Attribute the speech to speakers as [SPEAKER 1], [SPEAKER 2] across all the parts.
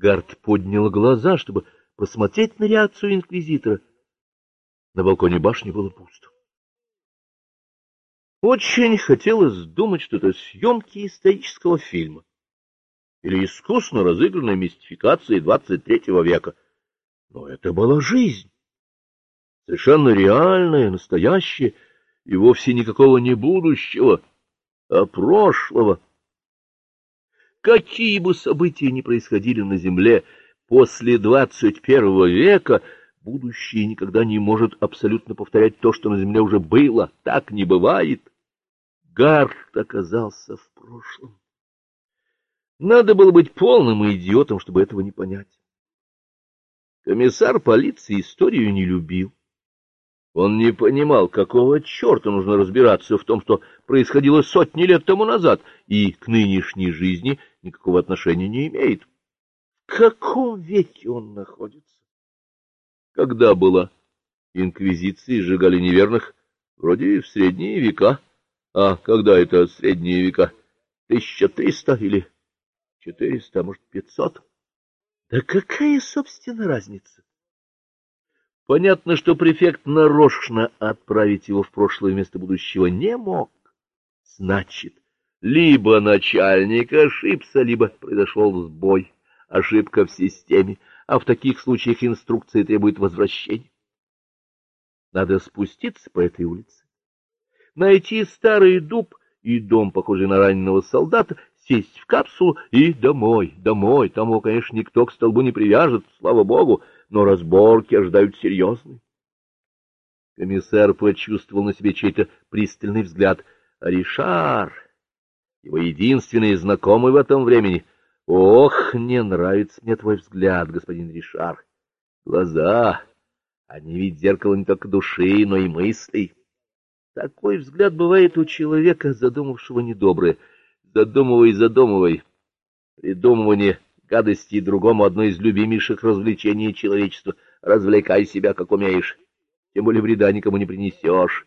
[SPEAKER 1] Гард поднял глаза, чтобы посмотреть на реакцию инквизитора. На балконе башни было пусто. Очень хотелось думать, что это съемки исторического фильма или искусно разыгранная мистификация двадцать третьего века. Но это была жизнь, совершенно реальная, настоящая, и вовсе никакого не будущего, а прошлого. Какие бы события ни происходили на Земле после двадцать первого века, будущее никогда не может абсолютно повторять то, что на Земле уже было. Так не бывает. Гарт оказался в прошлом. Надо было быть полным идиотом, чтобы этого не понять. Комиссар полиции историю не любил. Он не понимал, какого черта нужно разбираться в том, что происходило сотни лет тому назад, и к нынешней жизни никакого отношения не имеет. В каком веке он находится? Когда была инквизиция, сжигали неверных? Вроде в средние века. А когда это средние века? Тысяча триста или четыреста, а может, пятьсот? Да какая, собственно, разница? Понятно, что префект нарочно отправить его в прошлое место будущего не мог. Значит, либо начальник ошибся, либо произошел сбой, ошибка в системе, а в таких случаях инструкция требует возвращения. Надо спуститься по этой улице, найти старый дуб и дом, похожий на раненого солдата, сесть в капсулу и домой, домой. Там его, конечно, никто к столбу не привяжет, слава богу, но разборки ожидают серьезные. Комиссар почувствовал на себе чей-то пристальный взгляд. Ришар, его единственный знакомый в этом времени. Ох, не нравится мне твой взгляд, господин Ришар. Глаза, они ведь зеркало не только души, но и мыслей. Такой взгляд бывает у человека, задумавшего недоброе. Задумывай, задумывай. Придумывание гадости другому одно из любимейших развлечений человечества. Развлекай себя, как умеешь. Тем более вреда никому не принесешь.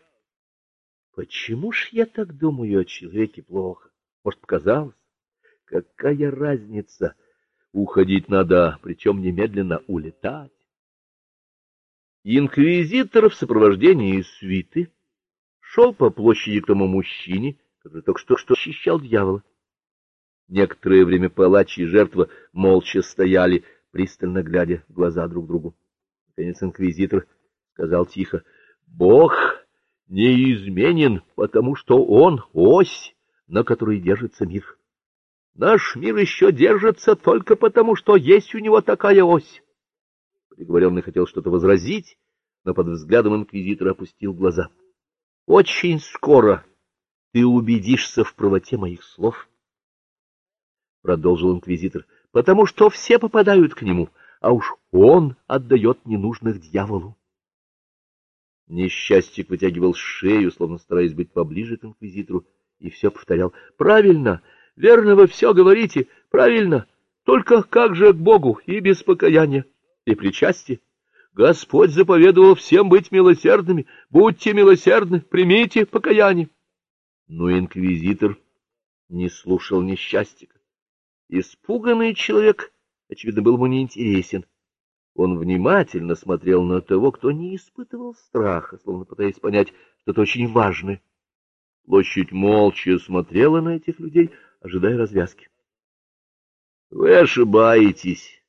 [SPEAKER 1] Почему ж я так думаю о человеке плохо? Может, показалось? Какая разница? Уходить надо, причем немедленно улетать. Инквизитор в сопровождении свиты шел по площади к тому мужчине, который только что что защищал дьявола. Некоторое время палач и жертва молча стояли, пристально глядя в глаза друг другу. Наконец инквизитор сказал тихо, — Бог неизменен, потому что он — ось, на которой держится мир. Наш мир еще держится только потому, что есть у него такая ось. Приговоренный хотел что-то возразить, но под взглядом инквизитора опустил глаза. — Очень скоро ты убедишься в правоте моих слов. —— продолжил инквизитор, — потому что все попадают к нему, а уж он отдает ненужных дьяволу. Несчастье вытягивал шею, словно стараясь быть поближе к инквизитору, и все повторял. — Правильно, верно вы все говорите, правильно, только как же к Богу и без покаяния, и причастия? Господь заповедовал всем быть милосердными, будьте милосердны, примите покаяние. Но инквизитор не слушал несчастья. Испуганный человек, очевидно, был ему неинтересен. Он внимательно смотрел на того, кто не испытывал страха, словно пытаясь понять что-то очень важное. Площадь молча смотрела на этих людей, ожидая развязки. — Вы ошибаетесь,